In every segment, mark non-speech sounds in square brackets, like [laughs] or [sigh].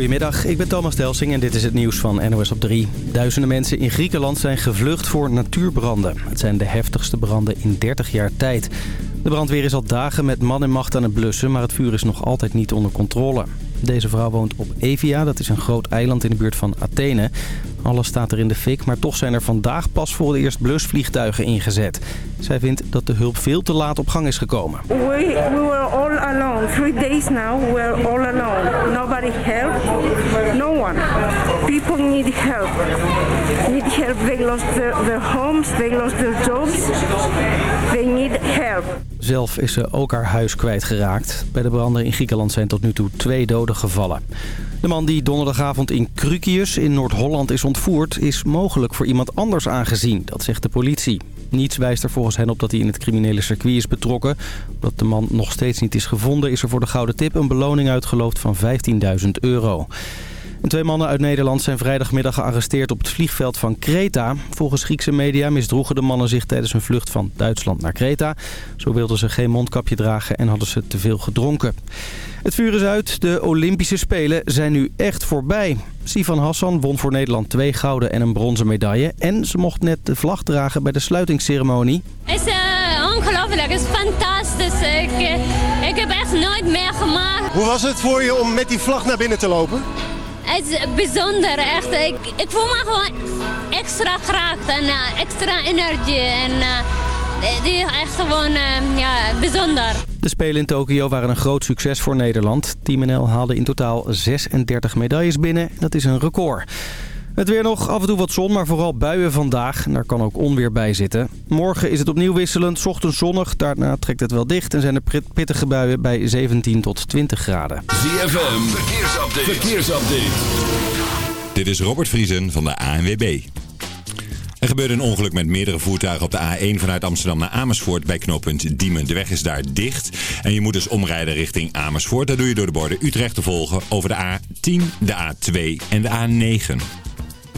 Goedemiddag, ik ben Thomas Delsing en dit is het nieuws van NOS op 3. Duizenden mensen in Griekenland zijn gevlucht voor natuurbranden. Het zijn de heftigste branden in 30 jaar tijd. De brandweer is al dagen met man en macht aan het blussen, maar het vuur is nog altijd niet onder controle. Deze vrouw woont op Evia, dat is een groot eiland in de buurt van Athene. Alles staat er in de fik, maar toch zijn er vandaag pas voor het eerst blusvliegtuigen ingezet. Zij vindt dat de hulp veel te laat op gang is gekomen. We, we were all alone. Three days now, we were all alone. Nobody helped. No one. People need help. Need help. They lost their, their homes. They lost their jobs. They need help. Zelf is ze ook haar huis kwijtgeraakt. Bij de branden in Griekenland zijn tot nu toe twee doden gevallen. De man die donderdagavond in Krukius in Noord-Holland is ontvoerd... is mogelijk voor iemand anders aangezien, dat zegt de politie. Niets wijst er volgens hen op dat hij in het criminele circuit is betrokken. Omdat de man nog steeds niet is gevonden... is er voor de Gouden Tip een beloning uitgeloofd van 15.000 euro. En twee mannen uit Nederland zijn vrijdagmiddag gearresteerd op het vliegveld van Kreta. Volgens Griekse media misdroegen de mannen zich tijdens hun vlucht van Duitsland naar Kreta. Zo wilden ze geen mondkapje dragen en hadden ze te veel gedronken. Het vuur is uit. De Olympische Spelen zijn nu echt voorbij. Sivan Hassan won voor Nederland twee gouden en een bronzen medaille. En ze mocht net de vlag dragen bij de sluitingsceremonie. Het is uh, ongelooflijk, het is fantastisch. Ik, uh, ik heb echt nooit meegemaakt. Hoe was het voor je om met die vlag naar binnen te lopen? Het is bijzonder, echt. Ik, ik voel me gewoon extra kracht en uh, extra energie. En die is echt gewoon ja, bijzonder. De Spelen in Tokio waren een groot succes voor Nederland. Team NL haalde in totaal 36 medailles binnen. Dat is een record. Het weer nog, af en toe wat zon, maar vooral buien vandaag. En daar kan ook onweer bij zitten. Morgen is het opnieuw wisselend, ochtends zonnig. Daarna trekt het wel dicht en zijn er pittige buien bij 17 tot 20 graden. ZFM, verkeersupdate. verkeersupdate. Dit is Robert Vriesen van de ANWB. Er gebeurde een ongeluk met meerdere voertuigen op de A1 vanuit Amsterdam naar Amersfoort bij knooppunt Diemen. De weg is daar dicht en je moet dus omrijden richting Amersfoort. Dat doe je door de borden Utrecht te volgen over de A10, de A2 en de A9.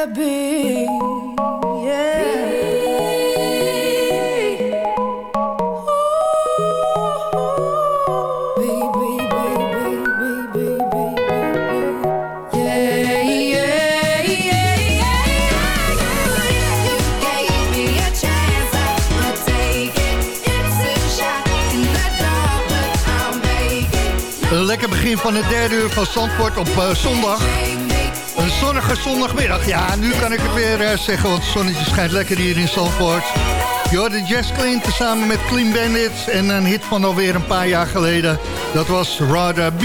Rather be. Een lekker begin van het derde uur van Zandvoort op eh, zondag. Zondagmiddag. Ja, nu kan ik het weer eh, zeggen, want het zonnetje schijnt lekker hier in Zandvoort. Jordan Jazz Clean tezamen met Clean Bandits en een hit van alweer een paar jaar geleden. Dat was Rada B.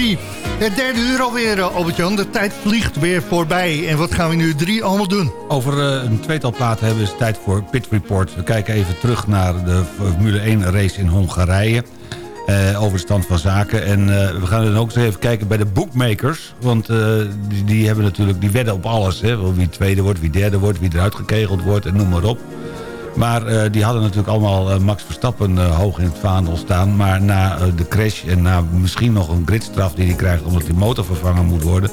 Het derde uur alweer, eh, Albert-Jan. De tijd vliegt weer voorbij. En wat gaan we nu drie allemaal doen? Over eh, een tweetal platen hebben we tijd voor Pit Report. We kijken even terug naar de Formule 1 race in Hongarije. Eh, over de stand van zaken. En eh, we gaan dan ook eens even kijken bij de bookmakers. Want eh, die, die hebben natuurlijk, die wedden op alles. Hè? Wie tweede wordt, wie derde wordt, wie eruit gekegeld wordt en noem maar op. Maar die hadden natuurlijk allemaal Max Verstappen hoog in het vaandel staan. Maar na de crash en na misschien nog een gridstraf die hij krijgt... omdat die motor vervangen moet worden...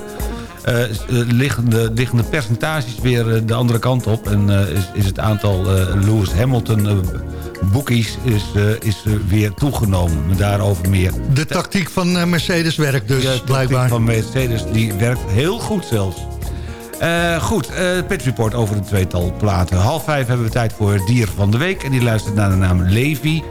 liggen, de, percentages weer de andere kant op. En is, is het aantal Lewis Hamilton bookies is, eh, is weer toegenomen. Maar daarover meer. De tactiek van eh, Mercedes werkt dus, De tactiek blijkbaar. van Mercedes die werkt heel goed zelfs. Eh, goed, Pit Report over een tweetal platen. Half vijf hebben we tijd voor het dier van de week. En die luistert naar de naam Levi.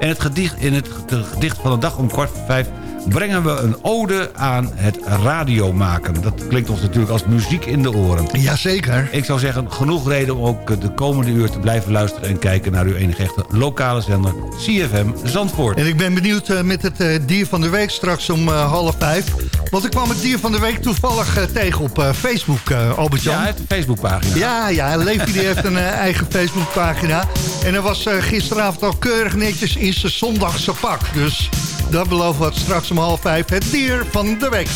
En het gedicht, in het gedicht van de dag om kwart voor vijf... brengen we een ode aan het radiomaken. Dat klinkt ons natuurlijk als muziek in de oren. Jazeker. Ik zou zeggen, genoeg reden om ook de komende uur te blijven luisteren... en kijken naar uw enige echte lokale zender CFM Zandvoort. En ik ben benieuwd eh, met het eh, dier van de week straks om eh, half vijf. Want ik kwam het dier van de week toevallig tegen op Facebook, Albert-Jan. Ja, het Facebookpagina. Ja, ja, Levi die heeft een eigen Facebookpagina. En hij was gisteravond al keurig netjes in zijn zondagse pak. Dus dat beloven we straks om half vijf. Het dier van de week.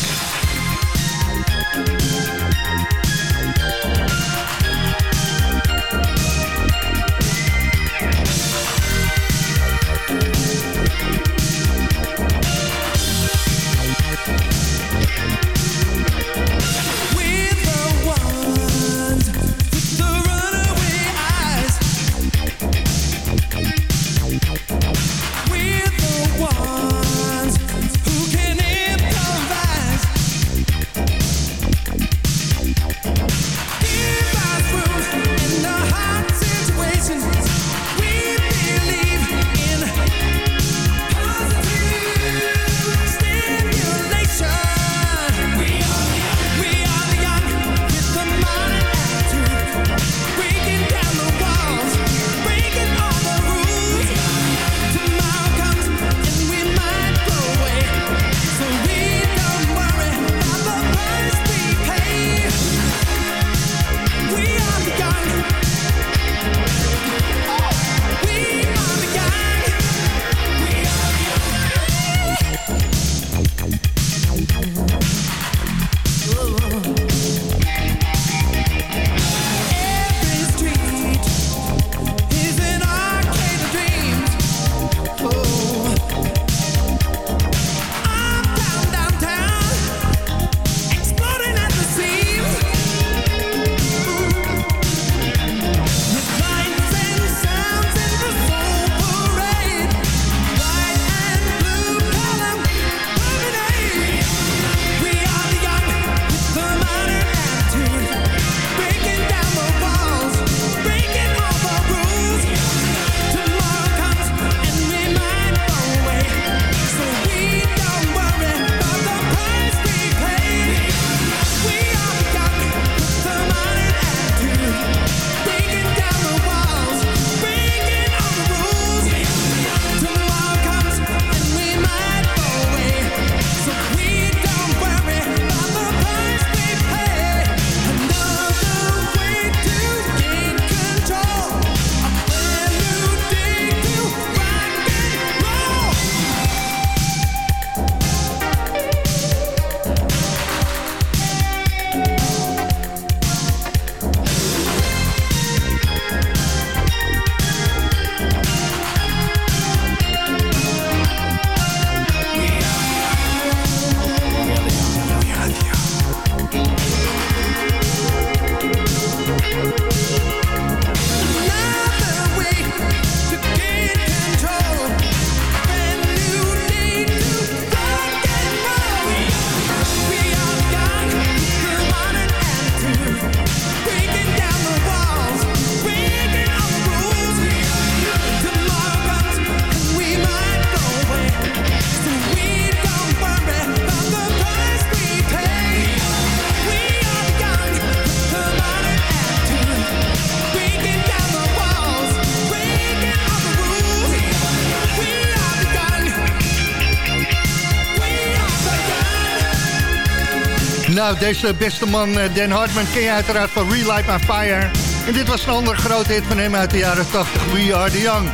Nou, deze beste man eh, Dan Hartman ken je uiteraard van Relight My Fire. En dit was een andere grote hit van hem uit de jaren 80, We Are The Young.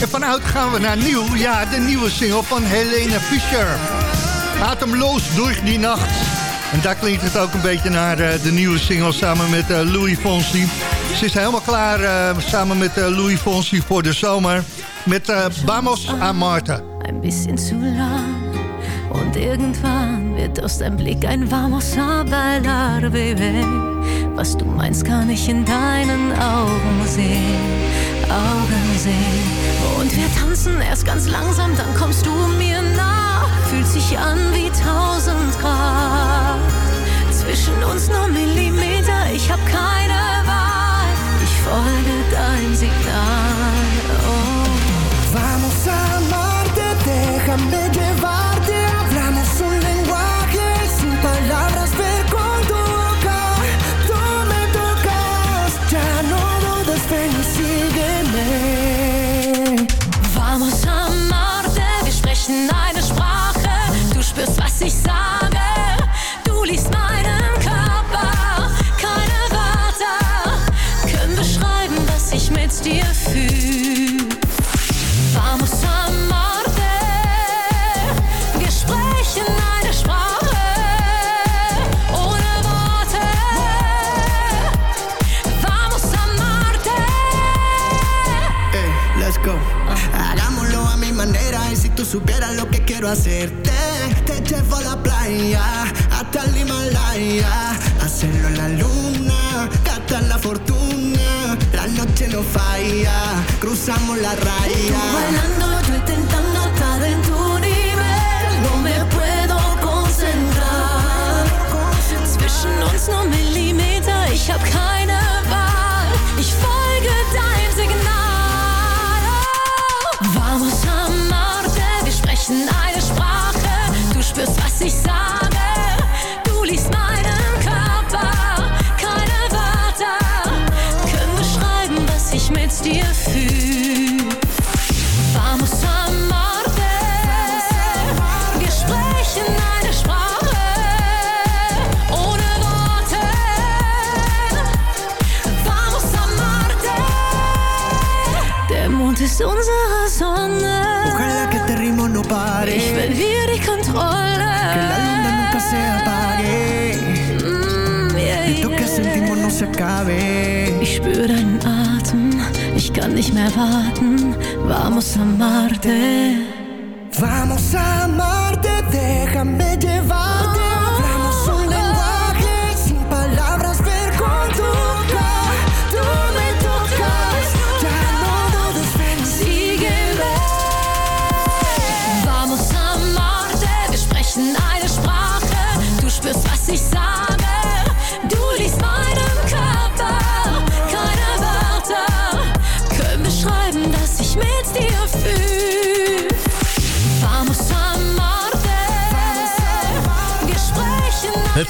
En vanuit gaan we naar nieuw. Ja, de nieuwe single van Helene Fischer. Atemloos door die nacht. En daar klinkt het ook een beetje naar eh, de nieuwe single samen met eh, Louis Fonsi. Ze is helemaal klaar samen met Louis Fonsi voor de zomer. Met Vamos a Marta. Ein bisschen zu lang. Irgendwann wird aus deinem Blick ein Vamos a Baby. Was du meinst, kann ich in deinen Augen sehen, Augen sehen. Und wir tanzen erst ganz langsam, dann kommst du mir nah. Fühlt sich an wie tausend Grad. Zwischen uns nur Millimeter, ich hab keine Wahl. Ich folge dein Signal. No se acabe. Ich spüre deinen Atem, ich kann nicht mehr warten. Vamos a amarte. Vamos a amarte, déjame llevarte.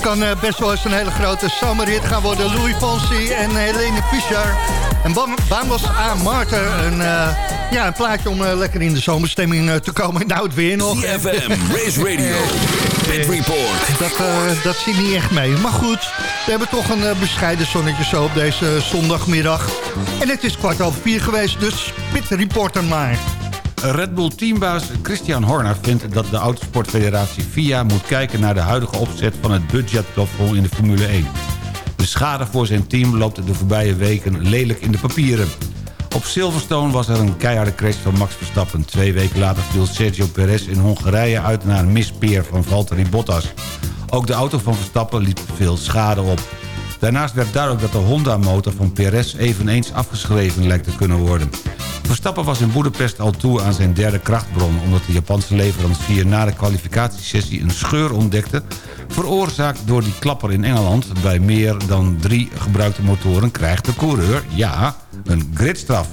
Kan eh, best wel eens een hele grote zomerhit gaan worden. Louis Fonsi en Helene Fischer. En Bam- Vamos a Marte. Een, eh, ja, een plaatje om eh, lekker in de zomerstemming te komen. Nou, het weer nog. CFM, Race Radio, [laughs] Pit Report. Dat, dat zit niet echt mee. Maar goed, we hebben toch een bescheiden zonnetje zo op deze zondagmiddag. En het is kwart over vier geweest, dus Pit Reporter maar. Red Bull teambaas Christian Horner vindt dat de Autosportfederatie FIA moet kijken naar de huidige opzet van het budgetplafond in de Formule 1. De schade voor zijn team loopt de voorbije weken lelijk in de papieren. Op Silverstone was er een keiharde crash van Max Verstappen. Twee weken later viel Sergio Perez in Hongarije uit naar een mispeer van Valtteri Bottas. Ook de auto van Verstappen liep veel schade op. Daarnaast werd duidelijk dat de Honda-motor van Perez eveneens afgeschreven lijkt te kunnen worden. Verstappen was in Boedapest al toe aan zijn derde krachtbron... omdat de Japanse leverancier na de kwalificatiesessie een scheur ontdekte... veroorzaakt door die klapper in Engeland. Bij meer dan drie gebruikte motoren krijgt de coureur, ja, een gridstraf.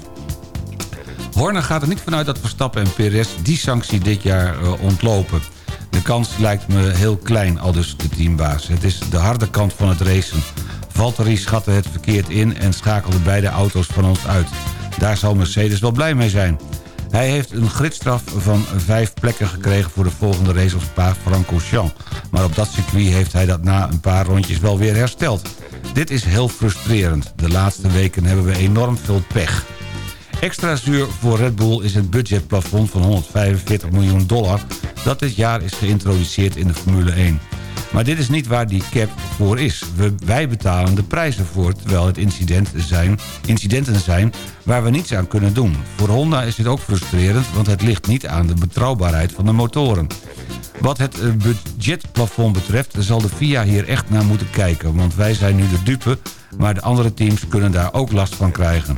Horner gaat er niet vanuit dat Verstappen en Perez die sanctie dit jaar eh, ontlopen. De kans lijkt me heel klein, al dus de teambaas. Het is de harde kant van het racen. Valtteri schatte het verkeerd in en schakelde beide auto's van ons uit. Daar zal Mercedes wel blij mee zijn. Hij heeft een gridstraf van vijf plekken gekregen voor de volgende race op Spa-Francorchamps. Maar op dat circuit heeft hij dat na een paar rondjes wel weer hersteld. Dit is heel frustrerend. De laatste weken hebben we enorm veel pech. Extra zuur voor Red Bull is het budgetplafond van 145 miljoen dollar... dat dit jaar is geïntroduceerd in de Formule 1. Maar dit is niet waar die cap voor is. We, wij betalen de prijzen voor, terwijl het zijn, incidenten zijn waar we niets aan kunnen doen. Voor Honda is dit ook frustrerend, want het ligt niet aan de betrouwbaarheid van de motoren. Wat het eh, budgetplafond betreft zal de FIA hier echt naar moeten kijken... want wij zijn nu de dupe, maar de andere teams kunnen daar ook last van krijgen.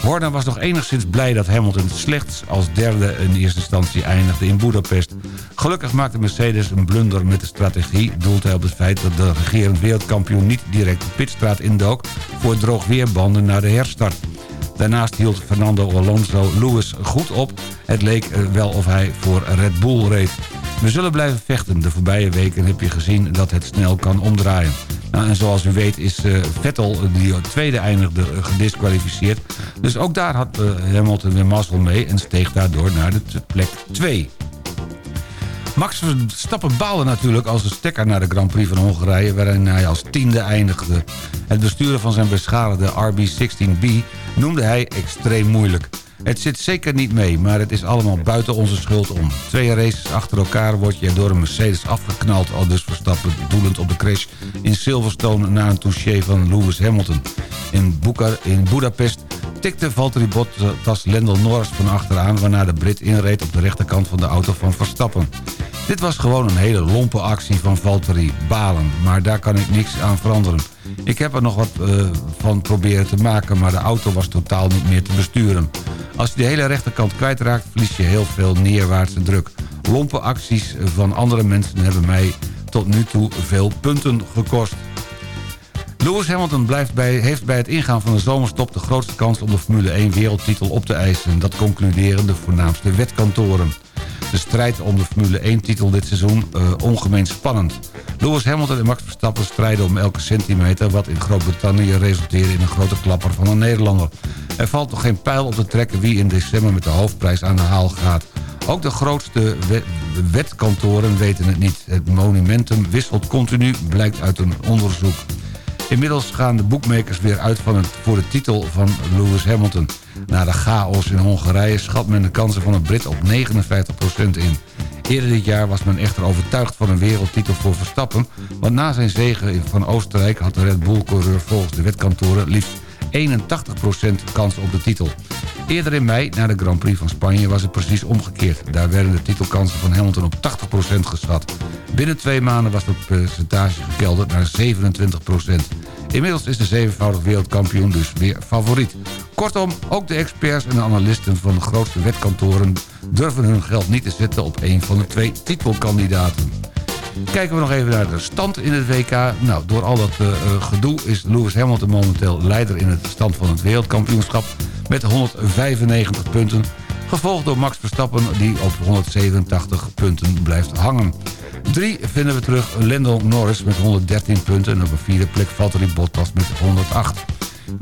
Horner was nog enigszins blij dat Hamilton slechts als derde in eerste instantie eindigde in Budapest. Gelukkig maakte Mercedes een blunder met de strategie... doelt hij op het feit dat de regerend wereldkampioen niet direct de pitstraat indook... voor droogweerbanden naar de herstart. Daarnaast hield Fernando Alonso Lewis goed op. Het leek eh, wel of hij voor Red Bull reed. We zullen blijven vechten. De voorbije weken heb je gezien dat het snel kan omdraaien. Nou, en zoals u weet is uh, Vettel, die tweede eindigde, uh, gedisqualificeerd. Dus ook daar had uh, Hamilton weer mazzel mee... en steeg daardoor naar de plek 2. Max Verstappen baalde natuurlijk als een stekker naar de Grand Prix van Hongarije... waarin hij als tiende eindigde. Het besturen van zijn beschadigde RB16B noemde hij extreem moeilijk. Het zit zeker niet mee, maar het is allemaal buiten onze schuld om. Twee races achter elkaar word je door een Mercedes afgeknald... al dus Verstappen doelend op de crash in Silverstone... na een touché van Lewis Hamilton. In, Boeka in Budapest tikte Valtteri Bottas Lendl Norris van achteraan... waarna de Brit inreed op de rechterkant van de auto van Verstappen. Dit was gewoon een hele lompe actie van Valtteri Balen. Maar daar kan ik niks aan veranderen. Ik heb er nog wat uh, van proberen te maken... maar de auto was totaal niet meer te besturen. Als je de hele rechterkant kwijtraakt... verlies je heel veel neerwaartse druk. Lompe acties van andere mensen hebben mij tot nu toe veel punten gekost. Lewis Hamilton blijft bij, heeft bij het ingaan van de zomerstop... de grootste kans om de Formule 1 wereldtitel op te eisen. Dat concluderen de voornaamste wetkantoren de strijd om de Formule 1-titel dit seizoen uh, ongemeen spannend. Lewis Hamilton en Max Verstappen strijden om elke centimeter... wat in Groot-Brittannië resulteerde in een grote klapper van een Nederlander. Er valt nog geen pijl op te trekken wie in december met de hoofdprijs aan de haal gaat. Ook de grootste wetkantoren weten het niet. Het monumentum wisselt continu, blijkt uit een onderzoek. Inmiddels gaan de boekmakers weer uit van het, voor de titel van Lewis Hamilton. Na de chaos in Hongarije schat men de kansen van het Brit op 59% in. Eerder dit jaar was men echter overtuigd van een wereldtitel voor Verstappen... want na zijn zege van Oostenrijk had de Red Bull-coureur volgens de wetkantoren... liefst 81% kans op de titel. Eerder in mei, na de Grand Prix van Spanje, was het precies omgekeerd. Daar werden de titelkansen van Hamilton op 80% geschat. Binnen twee maanden was het percentage gekelderd naar 27%. Inmiddels is de zevenvoudig wereldkampioen dus weer favoriet. Kortom, ook de experts en de analisten van de grootste wetkantoren... durven hun geld niet te zetten op een van de twee titelkandidaten. Kijken we nog even naar de stand in het WK. Nou, door al dat uh, gedoe is Lewis Hamilton momenteel leider in het stand van het wereldkampioenschap... met 195 punten. Gevolgd door Max Verstappen die op 187 punten blijft hangen. Drie vinden we terug Lando Norris met 113 punten... en op een vierde plek Valtteri Bottas met 108.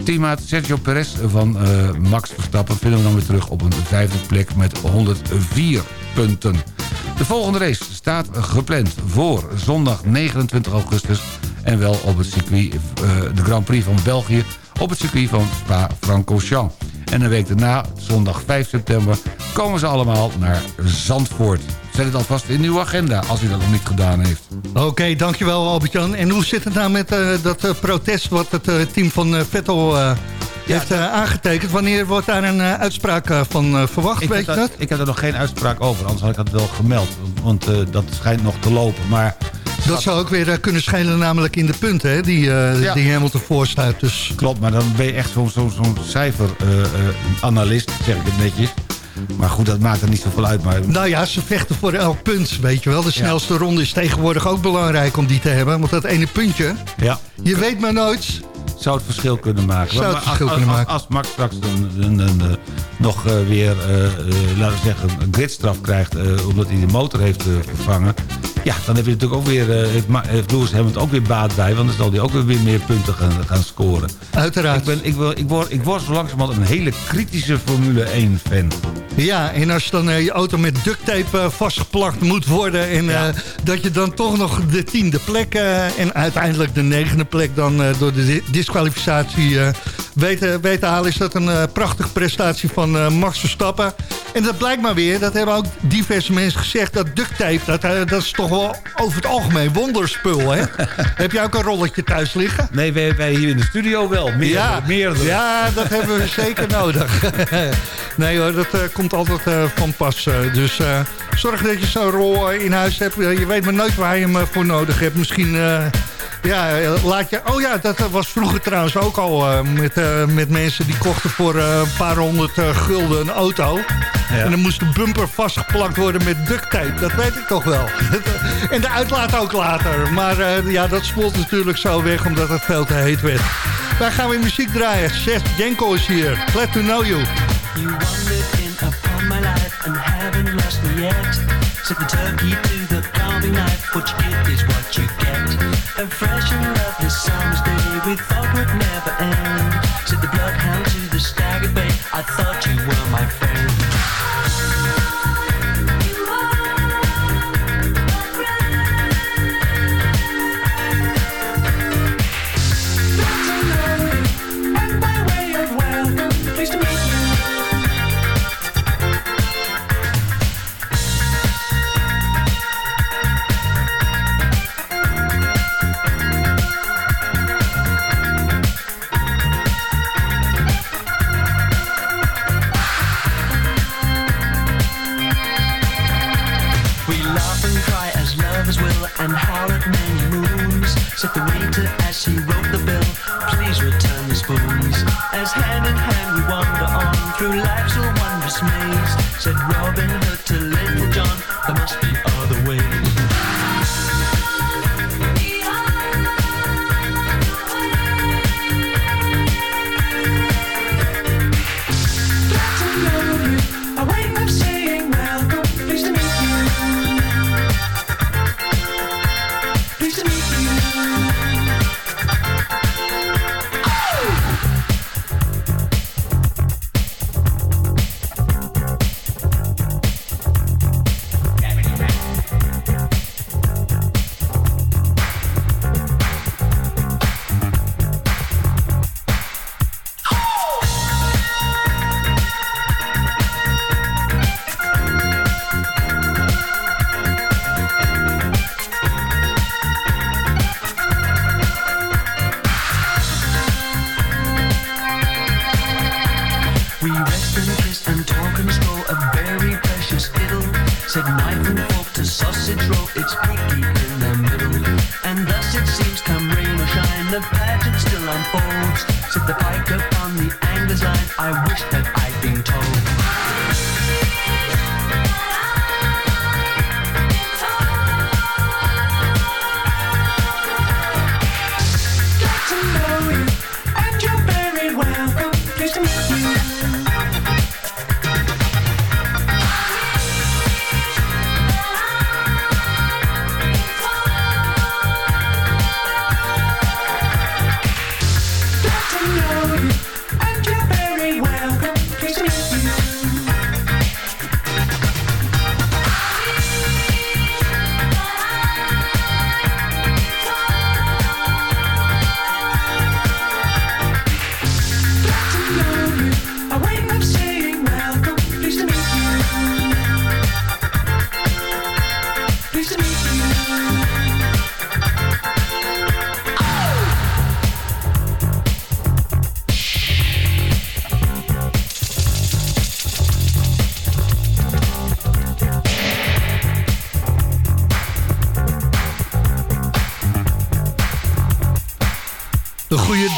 Teammaat Sergio Perez van uh, Max Verstappen vinden we dan weer terug op een vijfde plek met 104 punten. De volgende race staat gepland voor zondag 29 augustus... en wel op het circuit, uh, de Grand Prix van België... op het circuit van Spa-Francorchamps. En een week daarna, zondag 5 september, komen ze allemaal naar Zandvoort. Zet het alvast in uw agenda, als u dat nog niet gedaan heeft. Oké, dankjewel Albert-Jan. En hoe zit het nou met uh, dat uh, protest wat het team van Vettel heeft aangetekend? Wanneer wordt daar een uitspraak van verwacht, ik weet je dat? Ik heb er nog geen uitspraak over, anders had ik dat wel gemeld. Want dat schijnt nog te lopen, maar... Dat zou ook weer kunnen schelen namelijk in de punten hè, die, ja. die Hamilton voorstaat. Dus. Klopt, maar dan ben je echt zo'n zo, zo cijferanalist, zeg ik het netjes. Maar goed, dat maakt er niet zoveel uit. Maar... Nou ja, ze vechten voor elk punt, weet je wel. De snelste ja. ronde is tegenwoordig ook belangrijk om die te hebben. Want dat ene puntje, ja. je weet maar nooit... Zou het verschil kunnen maken. Zou het maar verschil als, kunnen als, maken. Als, Max straks een, een, een, een, nog uh, weer, uh, laten we zeggen, een gridstraf krijgt... omdat hij de motor heeft vervangen... Ja, dan heb je natuurlijk ook weer, eh, heeft Lewis Hamilton ook weer baat bij... want dan zal hij ook weer meer punten gaan, gaan scoren. Uiteraard. Ik, ben, ik, wil, ik, word, ik word zo langzamerhand een hele kritische Formule 1-fan. Ja, en als dan eh, je auto met duct tape eh, vastgeplakt moet worden... en dat je dan toch nog de tiende plek en uiteindelijk de negende plek... dan door de di- disqualificatie weet, weet te halen... is dat een prachtige prestatie van Max Verstappen. En dat blijkt maar weer, dat hebben ook diverse mensen gezegd... dat duct tape, dat, dat is toch wel over het algemeen wonderspul, hè? [laughs] Heb jij ook een rolletje thuis liggen? Nee, wij, wij hier in de studio wel. Meer, ja, meerdere. ja, dat hebben we zeker nodig. [laughs] nee hoor, dat eh, komt altijd eh, van pas. eh. dus zorg dat je zo'n rol in huis hebt. Je weet maar nooit waar je hem voor nodig hebt. Misschien... ja, eh, laat je... Oh ja, dat was vroeger trouwens ook al eh, met, eh, met mensen die kochten voor eh, een paar honderd gulden een auto. En dan moest de bumper vastgeplakt worden met duct tape. Dat weet ik toch wel. [laughs] en de uitlaat ook later. Maar eh, ja, dat spoelt natuurlijk zo weg omdat het veel te heet werd. Wij gaan weer muziek draaien. Seth Jenko is hier. Glad to know you. You wandered in upon my life and haven't lost me yet. Set the turkey to the carving knife. What you get is what you get. A fraction of the sums day. We thought would never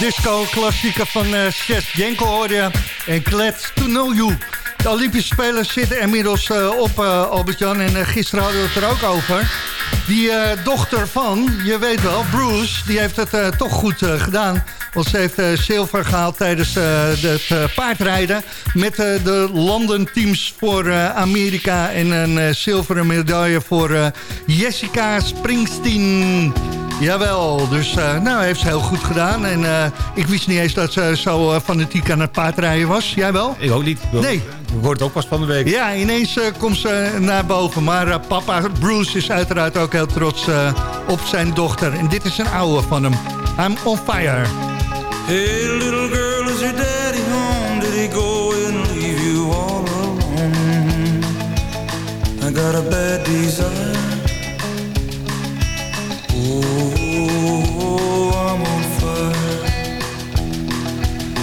De goede disco-klassieker van eh Chef Jenko hoorde je. En Glad to know you. De Olympische Spelen zitten inmiddels eh, op, eh, Albert-Jan. En eh, gisteren hadden we het er ook over. Die eh, dochter van, je weet wel, Bruce, die heeft het eh, toch goed eh, gedaan. Want ze heeft eh, zilver gehaald tijdens eh, het eh, paardrijden... met eh, de landenteams voor eh, Amerika... en een eh, zilveren medaille voor eh, Jessica Springsteen... Jawel, dus uh, nou heeft ze heel goed gedaan. En uh, ik wist niet eens dat ze zo uh, fanatiek aan het paardrijden was. Jij wel? Ik ook niet. Nee. Ik het ook pas van de week. Ja, ineens uh, komt ze naar boven. Maar papa Bruce is uiteraard ook heel trots op zijn dochter. En dit is een oude van hem. I'm on fire. Hey little girl, is your daddy home? Did he go and leave you all alone? I got a bad desire.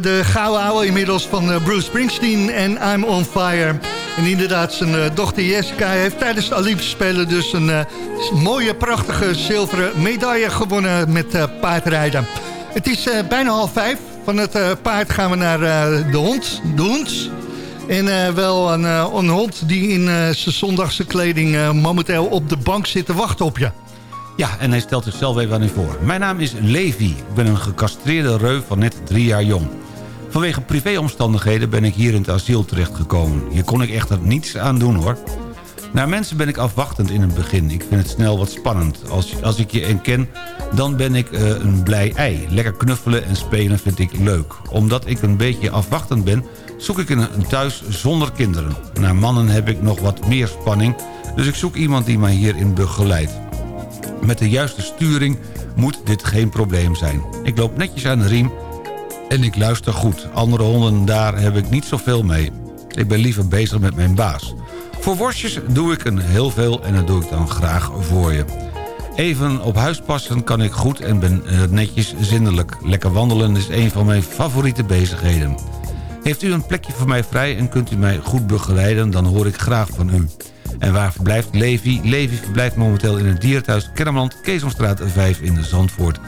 De gouden ouwe inmiddels van eh, Bruce Springsteen en I'm on Fire. En inderdaad, zijn eh, dochter Jessica heeft tijdens de Olympische Spelen... dus een eh, mooie, prachtige zilveren medaille gewonnen met paardrijden. Het is bijna half vijf. Van het paard gaan we naar de hond, de hond. En wel een, een hond die in zijn zondagse kleding... momenteel op de bank zit te wachten op je. Ja, en hij stelt zichzelf even aan u voor. Mijn naam is Levi. Ik ben een gecastreerde reu van net drie jaar jong. Vanwege privéomstandigheden ben ik hier in het asiel terechtgekomen. Hier kon ik echter niets aan doen hoor. Naar mensen ben ik afwachtend in het begin. Ik vind het snel wat spannend. Als, als ik je en ken, dan ben ik eh, een blij ei. Lekker knuffelen en spelen vind ik leuk. Omdat ik een beetje afwachtend ben, zoek ik een, thuis zonder kinderen. Naar mannen heb ik nog wat meer spanning, dus ik zoek iemand die mij hierin begeleidt. Met de juiste sturing moet dit geen probleem zijn. Ik loop netjes aan de riem en ik luister goed. Andere honden daar heb ik niet zoveel mee. Ik ben liever bezig met mijn baas. Voor worstjes doe ik een heel veel en dat doe ik dan graag voor je. Even op huis passen kan ik goed en ben eh, netjes zindelijk. Lekker wandelen is een van mijn favoriete bezigheden. Heeft u een plekje voor mij vrij en kunt u mij goed begeleiden... dan hoor ik graag van u. En waar verblijft Levi? Levi verblijft momenteel in het dierenthuis Kennemerland... Keesomstraat 5 in Zandvoort.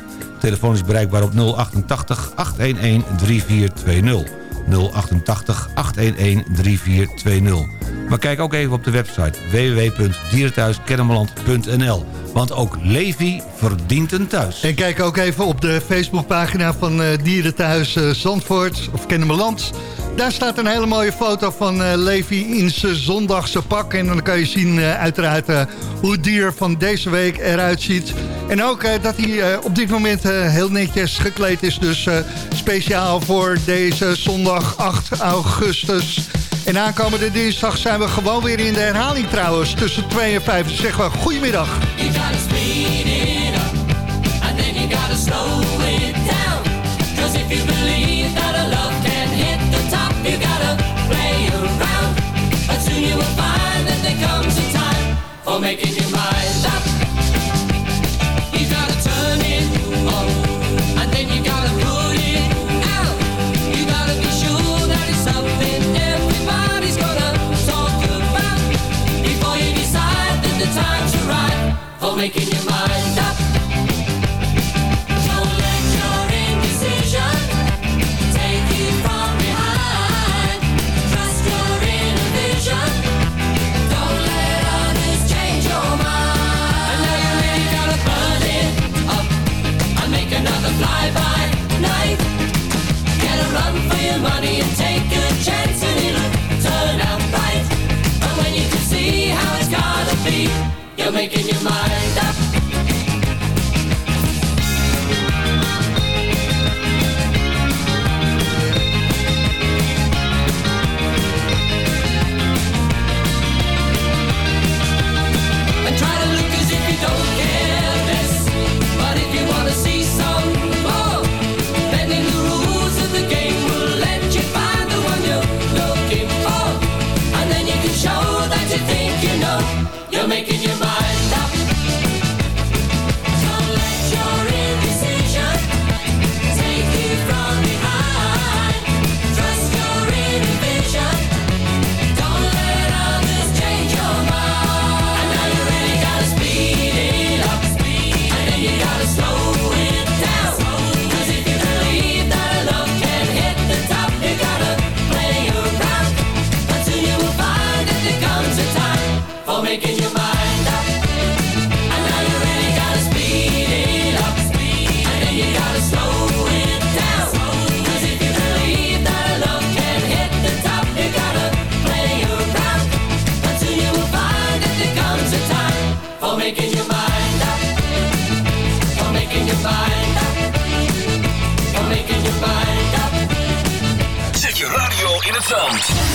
Telefoon is bereikbaar op 088 811 3420. 088 811 3420. Maar kijk ook even op de website www.dierenthuiskennemerland.nl. Want ook Levi verdient een thuis. En kijk ook even op de Facebookpagina van uh, Dierenthuis uh, Zandvoort of Kennemerland. Daar staat een hele mooie foto van uh, Levi in zijn zondagse pak. En dan kan je zien uiteraard hoe het dier van deze week eruit ziet. En ook dat hij op dit moment heel netjes gekleed is. Dus speciaal voor deze zondag 8 augustus. En aankomende dinsdag zijn we gewoon weer in de herhaling trouwens. Tussen 2 en 5. Dus zeggen we goedemiddag. You gotta speed for making your mind up. Don't let your indecision take you from behind. Trust your inner vision. Don't let others change your mind. And now you really gotta burn it up and make another fly-by night. Get a run for your money and take a chance and it'll turn out right. When you can see how it's gotta be, you're making your mind up.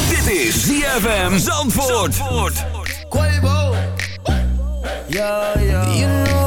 Dit is ZFM Zandvoort. Quavo. You know I've been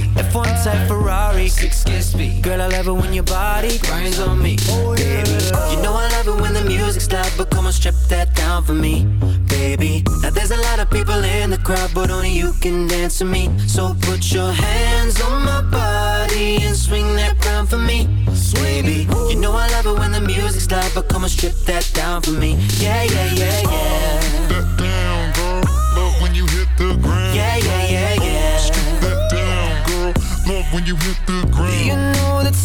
F1 type Ferrari, six kiss speed. Girl, I love it when your body grinds on me, oh, baby. You know I love it when the music's loud, but come on, strip that down for me, baby. Now there's a lot of people in the crowd, but only you can dance to me. So put your hands on my body and swing that crown for me, baby. You know I love it when the music's loud, but come on, strip that down for me. Yeah, yeah, yeah, yeah. That down, girl. Love when you hit the ground. Yeah, yeah, yeah, yeah. When you hit the ground. You know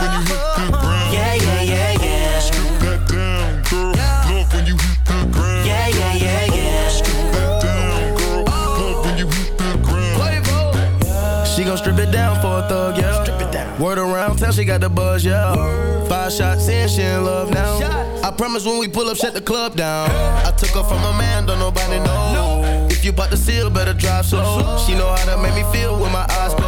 When you hit the ground. Yeah, yeah, yeah, yeah. Strip that down, girl. Love when you hit the ground. Yeah, yeah, yeah, yeah. Strip that down, girl. Love when you hit the ground. She gon' strip it down for a thug, yeah. Strip it down. Word around town, she got the buzz, yeah. Five shots in, she in love now. I promise when we pull up, shut the club down. I took her from a man, don't nobody know. If you bought the seal, better drive slow. She know how to make me feel with my eyes closed.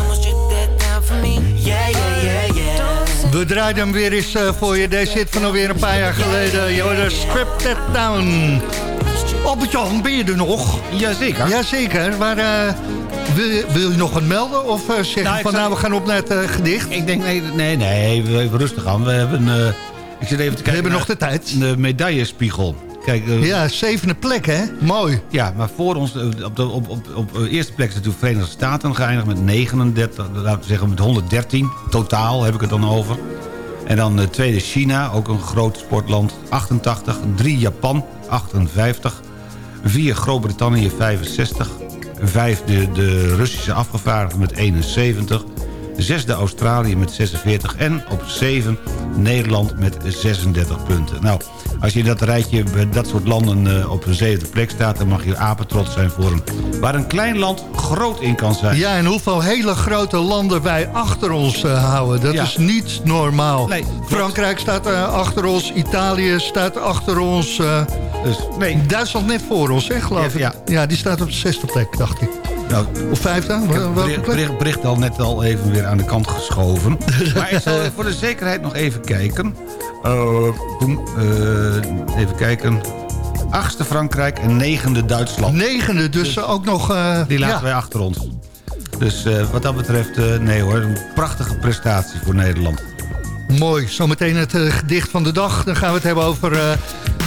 We We draaiden hem weer eens eh, voor je. Deze zit van alweer een paar jaar geleden. Je hoorde Scripted Down. Albert-Jan, ben je er nog? Jazeker. Jazeker, maar eh, wil, je- wil je nog wat melden? Of eh, zeg Nou, van zou- nou, we gaan op naar het gedicht? Ik denk, nee, nee, nee, we even rustig aan. We hebben, ik zit even te kijken hebben naar nog de tijd. De medaillespiegel. Kijk, eh, Ja, zevende plek, hè? Mooi. Ja, maar voor ons, eh, op de op, op, op de eerste plek is natuurlijk Verenigde Staten geëindigd met 39, laten we zeggen met 113. Totaal heb ik het dan over. En dan eh, tweede China, ook een groot sportland, 88. Drie Japan, 58. Vier Groot-Brittannië, 65. Vijf de, de Russische afgevaardigden met 71. Zesde Australië met 46. En op 7 Nederland met 36 punten. Nou, als je dat rijtje bij dat soort landen eh, op een zevende plek staat... dan mag je apetrots zijn voor een... waar een klein land groot in kan zijn. Ja, en hoeveel hele grote landen wij achter ons eh, houden. Dat Ja. is niet normaal. Nee, Frankrijk staat eh, achter ons. Italië staat achter ons. Dus, nee. Duitsland net voor ons, hè, geloof Ja, ik. Ja. die staat op de zesde plek, dacht ik. Nou, Of vijfde? Ik bericht, bericht al net al even weer aan de kant geschoven. [laughs] maar ik zal voor de zekerheid nog even kijken. Eh, boem, eh, even kijken. Achtste Frankrijk en negende Duitsland. Negende, dus, eh, ook nog... eh, Die laten ja. wij achter ons. Dus wat dat betreft, nee hoor, een prachtige prestatie voor Nederland. Mooi, zometeen het gedicht van de dag. Dan gaan we het hebben over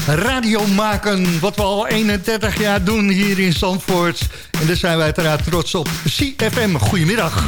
radio maken. Wat we al 31 jaar doen hier in Zandvoort. En daar zijn wij uiteraard trots op. CFM, goedemiddag.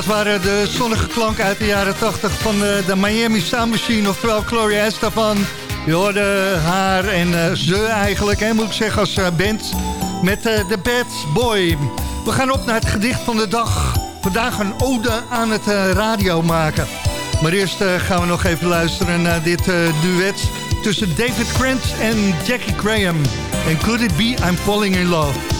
Dat waren de zonnige klanken uit de jaren 80 van eh, de Miami Sound Machine. Oftewel Gloria Estefan. Je hoorde haar en eh, ze eigenlijk, hè, moet ik zeggen, als eh, band. Met The Bad Boy. We gaan op naar het gedicht van de dag. Vandaag een ode aan het radio maken. Maar eerst gaan we nog even luisteren naar dit duet... tussen David Krant en Jackie Graham. En Could It Be I'm Falling In Love.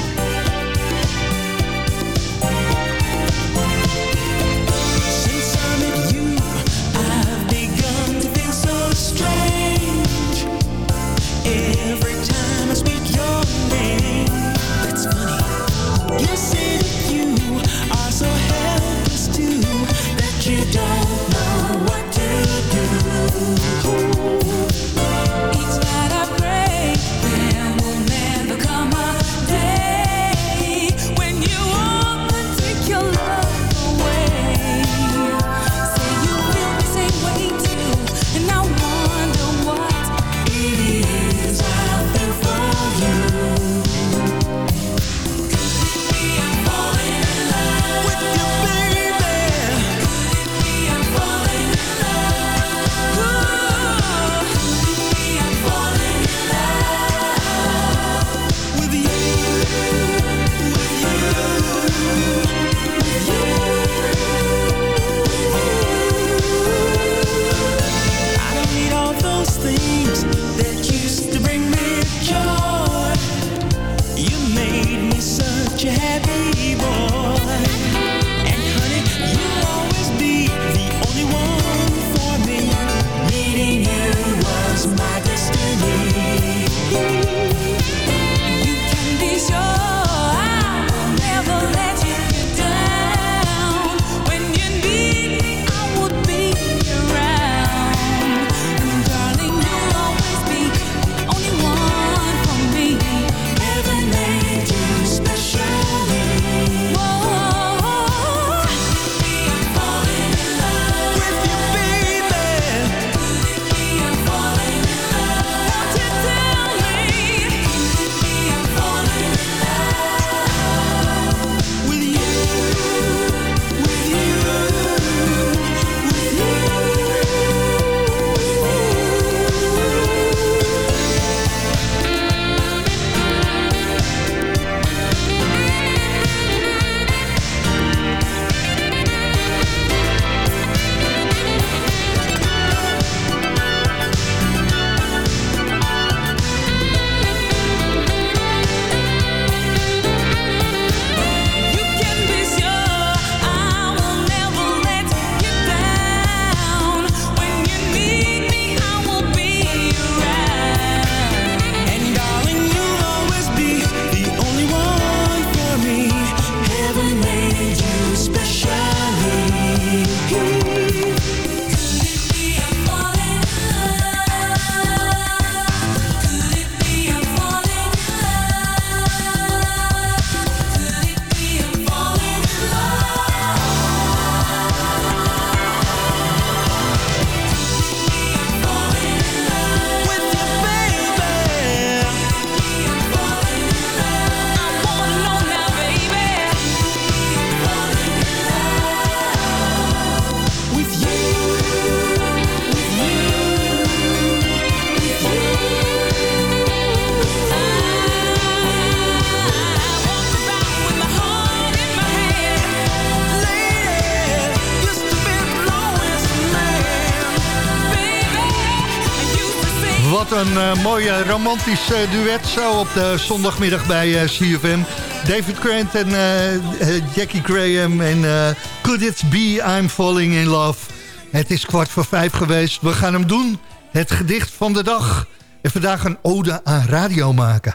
Een eh, mooie romantisch eh, duet zo op de zondagmiddag bij eh, CFM. David Grant en eh, eh, Jackie Graham en eh, Could It Be I'm Falling In Love. Het is kwart voor vijf geweest. We gaan hem doen. Het gedicht van de dag. En vandaag een ode aan radio maken.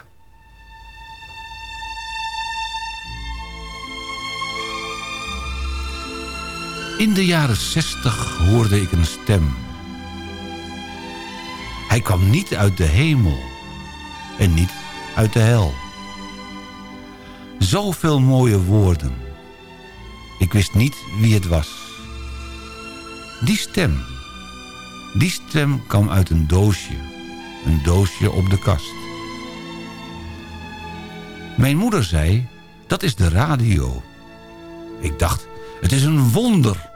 In de jaren zestig hoorde ik een stem. Hij kwam niet uit de hemel en niet uit de hel. Zoveel mooie woorden. Ik wist niet wie het was. Die stem, die stem kwam uit een doosje. Een doosje op de kast. Mijn moeder zei, dat is de radio. Ik dacht, het is een wonder.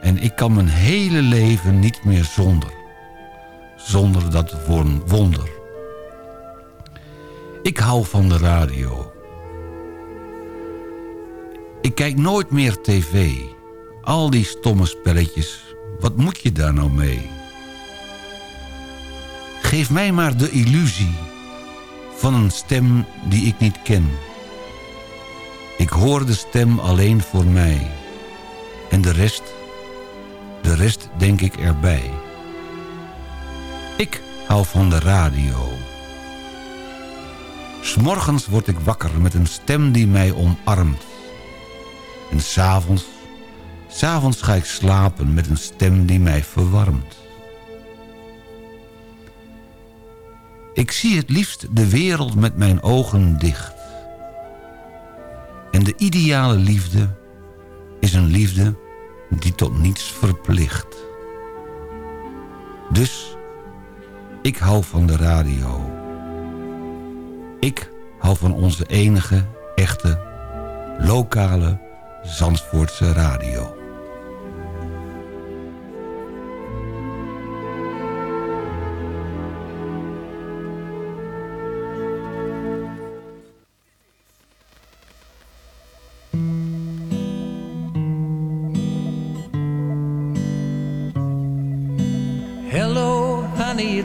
En ik kan mijn hele leven niet meer zonder. Zonder dat wonder. Ik hou van de radio. Ik kijk nooit meer tv. Al die stomme spelletjes, wat moet je daar nou mee? Geef mij maar de illusie van een stem die ik niet ken. Ik hoor de stem alleen voor mij. En de rest, de rest denk ik erbij. Ik hou van de radio. S'morgens word ik wakker met een stem die mij omarmt. En s'avonds, s'avonds ga ik slapen met een stem die mij verwarmt. Ik zie het liefst de wereld met mijn ogen dicht. En de ideale liefde is een liefde die tot niets verplicht. Dus, ik hou van de radio. Ik hou van onze enige, echte, lokale Zandvoortse radio.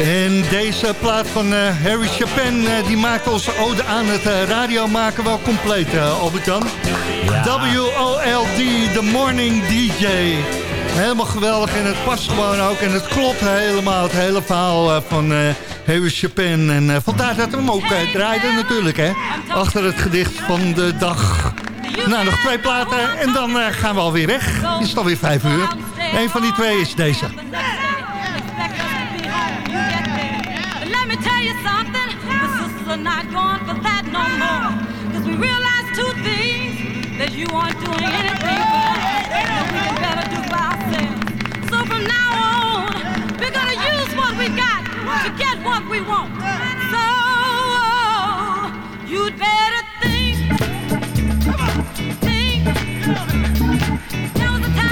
En deze plaat van eh, Harry Chapin, eh, die maakt onze ode aan het uh, radio maken wel compleet, uh, Albert-Jan. WOLD, The Morning DJ. Helemaal geweldig en het past gewoon ook. En het klopt helemaal, het hele verhaal van Harry Chapin. En vandaar dat we hem ook draaiden natuurlijk, hè. Achter het gedicht van de dag. Nou, nog twee platen en dan eh, gaan we alweer weg. Is het alweer vijf uur. Een van die twee is deze. Let me tell you something, the sisters are not going for that no more. Cause we realize two things, that you aren't doing anything for us, that we can better do by ourselves. So from now on, we're gonna use what we got to get what we want. So, you'd better think, think. There was a time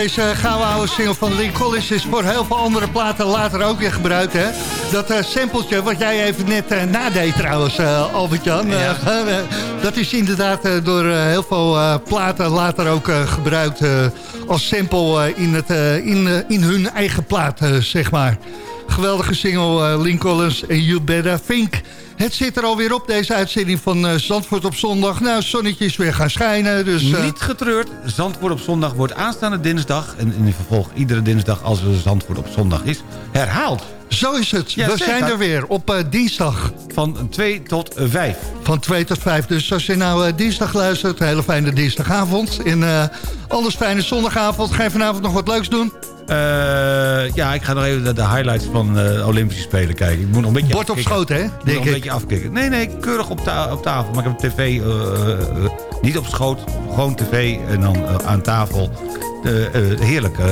deze gouden oude single van Link Collins is voor heel veel andere platen later ook weer gebruikt. Hè? Dat eh sampletje wat jij even net eh, nadeed trouwens, eh, Albert-Jan. [laughs] dat is inderdaad door heel veel platen later ook gebruikt als sample in, het, in, in hun eigen plaat, zeg maar. Geweldige single, eh, Link Collins en You Better Think. Het zit er alweer op, deze uitzending van eh, Zandvoort op zondag. Nou, zonnetje is weer gaan schijnen, dus... eh, Niet getreurd, Zandvoort op zondag wordt aanstaande dinsdag... en in vervolg iedere dinsdag als er Zandvoort op zondag is, herhaald. Zo is het. Ja, We zeker. zijn er weer op dinsdag. Van 2 tot 5. Van 2 tot 5. Dus als je nou dinsdag luistert, een hele fijne dinsdagavond. En eh, anders fijne zondagavond. Ga je vanavond nog wat leuks doen? Eh, ja, ik ga nog even de, de highlights van eh, de Olympische Spelen kijken. Ik moet nog een beetje Bord op schoot, hè? Ik moet nog een ik. beetje afkicken. Nee, nee, keurig op, ta- op tafel. Maar ik heb tv, eh, eh, niet op schoot, gewoon tv en dan eh, aan tafel. De eh, heerlijke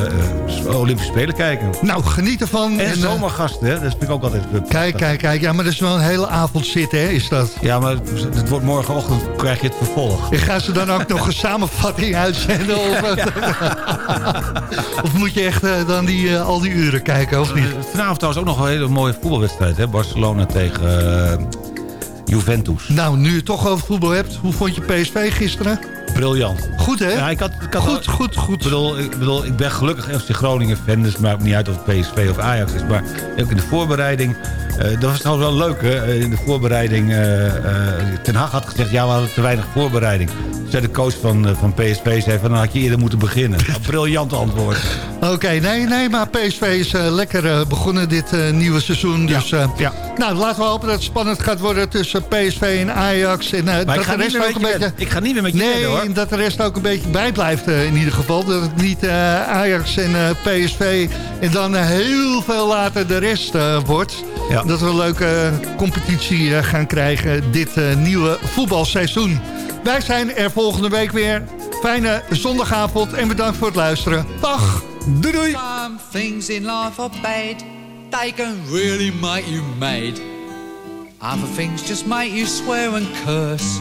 eh, Olympische Spelen kijken. Nou, geniet ervan. En, En, eh, zomergasten, hè? dat vind ik ook altijd... eh, Kijk, kijk, kijk. Ja, maar dat is wel een hele avond zitten, hè? Is dat? Ja, maar het, wordt morgenochtend krijg je het vervolg. En gaan ze dan ook nog een samenvatting uitzenden? Of, [laughs] of moet je echt eh, dan die, eh, al die uren kijken, of niet? Eh, Vanavond trouwens ook nog een hele mooie voetbalwedstrijd. Hè? Barcelona tegen eh, Juventus. Nou, nu je het toch over voetbal hebt. Hoe vond je PSV gisteren? Briljant. Goed, hè? Ja, ik had, ik had Goed, goed, goed. Ik bedoel, ik bedoel, ik ben gelukkig FC Groningen fan, dus het maakt niet uit of het PSV of Ajax is. Maar ook in de voorbereiding, eh, dat was trouwens wel leuk, hè? Eh, In de voorbereiding, eh, Ten Hag had gezegd, ja, we hadden te weinig voorbereiding. Zei de coach van, van PSV, zei van, dan had je eerder moeten beginnen. [laughs] Nou, briljant antwoord. Oké, nee, nee, maar PSV is lekker begonnen dit nieuwe seizoen. Dus eh, ja. nou, laten we hopen dat het spannend gaat worden tussen PSV en Ajax. En, dat ik ga rest ook een beetje... Ik ga niet meer met je nee, hoor. Dat de rest ook een beetje bijblijft eh, in ieder geval. Dat het niet eh, Ajax en eh, PSV en dan heel veel later de rest eh, wordt. Ja. Dat we een leuke eh, competitie eh, gaan krijgen dit eh, nieuwe voetbalseizoen. Wij zijn er volgende week weer. Fijne zondagavond en bedankt voor het luisteren. Dag! Doei doei! Some things in life are bad. They can really make you mad. Other things just make you swear and curse.